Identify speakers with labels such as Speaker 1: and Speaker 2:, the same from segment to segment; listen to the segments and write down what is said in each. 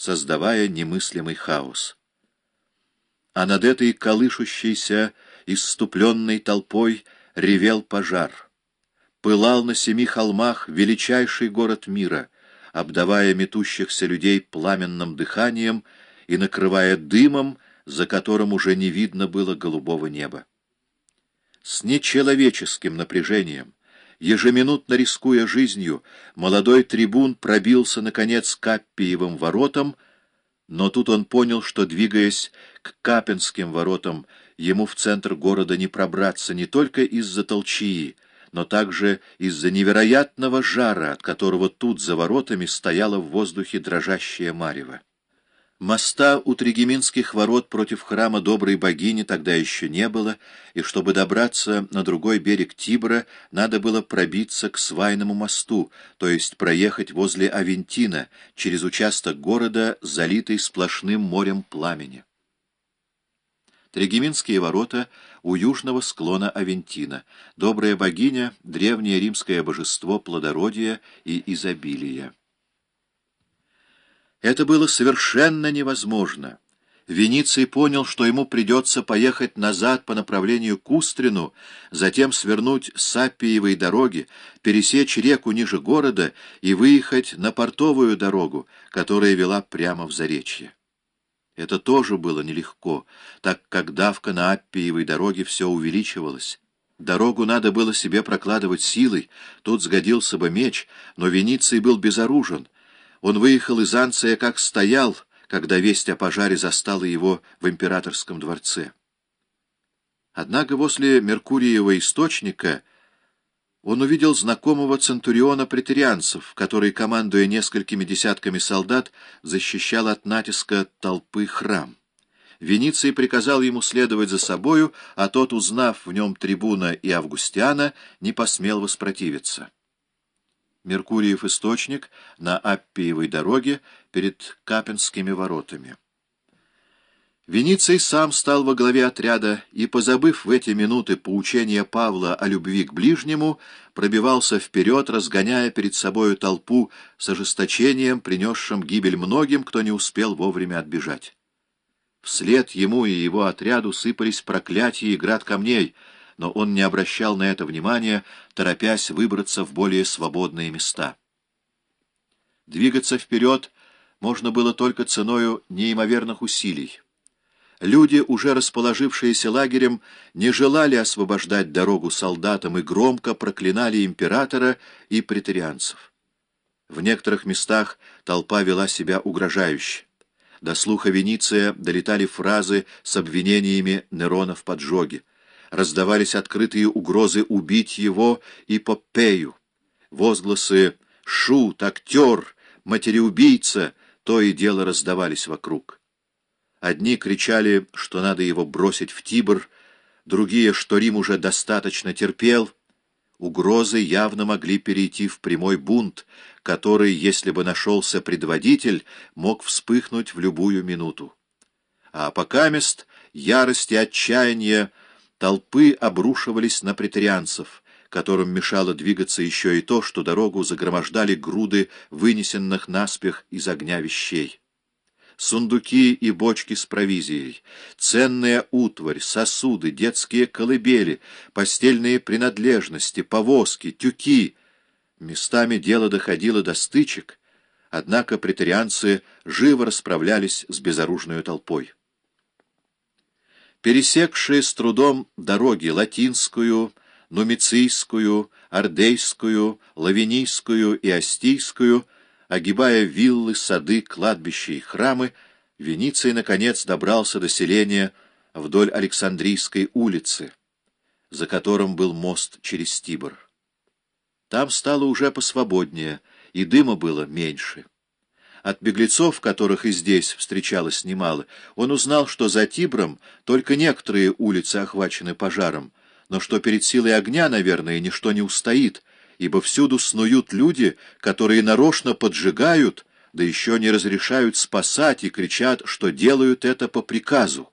Speaker 1: создавая немыслимый хаос. А над этой колышущейся, исступленной толпой ревел пожар. Пылал на семи холмах величайший город мира, обдавая метущихся людей пламенным дыханием и накрывая дымом, за которым уже не видно было голубого неба. С нечеловеческим напряжением, ежеминутно рискуя жизнью, молодой трибун пробился, наконец, к Аппиевым воротам, но тут он понял, что, двигаясь к Капинским воротам, ему в центр города не пробраться не только из-за толчии, но также из-за невероятного жара, от которого тут за воротами стояла в воздухе дрожащая марево. Моста у Трегеминских ворот против храма доброй богини тогда еще не было, и чтобы добраться на другой берег Тибра, надо было пробиться к Свайному мосту, то есть проехать возле Авентина, через участок города, залитый сплошным морем пламени. Трегеминские ворота у южного склона Авентина. Добрая богиня — древнее римское божество плодородия и изобилия. Это было совершенно невозможно. Вениций понял, что ему придется поехать назад по направлению к Устрину, затем свернуть с Аппиевой дороги, пересечь реку ниже города и выехать на портовую дорогу, которая вела прямо в Заречье. Это тоже было нелегко, так как давка на Аппиевой дороге все увеличивалась. Дорогу надо было себе прокладывать силой, тут сгодился бы меч, но Вениций был безоружен — он выехал из Анция, как стоял, когда весть о пожаре застала его в императорском дворце. Однако возле Меркуриева источника он увидел знакомого центуриона претерианцев, который, командуя несколькими десятками солдат, защищал от натиска толпы храм. Вениций приказал ему следовать за собою, а тот, узнав в нем трибуна и Августиана, не посмел воспротивиться. Меркуриев источник на Аппиевой дороге перед Капинскими воротами. Вениций сам стал во главе отряда и, позабыв в эти минуты поучения Павла о любви к ближнему, пробивался вперед, разгоняя перед собою толпу с ожесточением, принесшим гибель многим, кто не успел вовремя отбежать. Вслед ему и его отряду сыпались проклятия и град камней — но он не обращал на это внимания, торопясь выбраться в более свободные места. Двигаться вперед можно было только ценою неимоверных усилий. Люди, уже расположившиеся лагерем, не желали освобождать дорогу солдатам и громко проклинали императора и претарианцев. В некоторых местах толпа вела себя угрожающе. До слуха Вениция долетали фразы с обвинениями Нерона в поджоге раздавались открытые угрозы убить его и Попею. Возгласы «Шут! Актер! Матереубийца!» то и дело раздавались вокруг. Одни кричали, что надо его бросить в Тибр, другие, что Рим уже достаточно терпел. Угрозы явно могли перейти в прямой бунт, который, если бы нашелся предводитель, мог вспыхнуть в любую минуту. А пока мест ярость и отчаяние Толпы обрушивались на претарианцев, которым мешало двигаться еще и то, что дорогу загромождали груды вынесенных наспех из огня вещей. Сундуки и бочки с провизией, ценная утварь, сосуды, детские колыбели, постельные принадлежности, повозки, тюки. Местами дело доходило до стычек, однако претарианцы живо расправлялись с безоружной толпой пересекшие с трудом дороги латинскую, нумицийскую, ордейскую, лавинийскую и астийскую, огибая виллы, сады, кладбища и храмы, Вениций, наконец, добрался до селения вдоль Александрийской улицы, за которым был мост через Тибр. Там стало уже посвободнее, и дыма было меньше. От беглецов, которых и здесь встречалось немало, он узнал, что за Тибром только некоторые улицы охвачены пожаром, но что перед силой огня, наверное, ничто не устоит, ибо всюду снуют люди, которые нарочно поджигают, да еще не разрешают спасать и кричат, что делают это по приказу.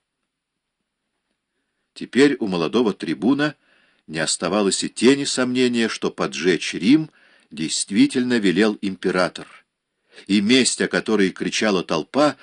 Speaker 1: Теперь у молодого трибуна не оставалось и тени сомнения, что поджечь Рим действительно велел император — и месть, о которой кричала толпа,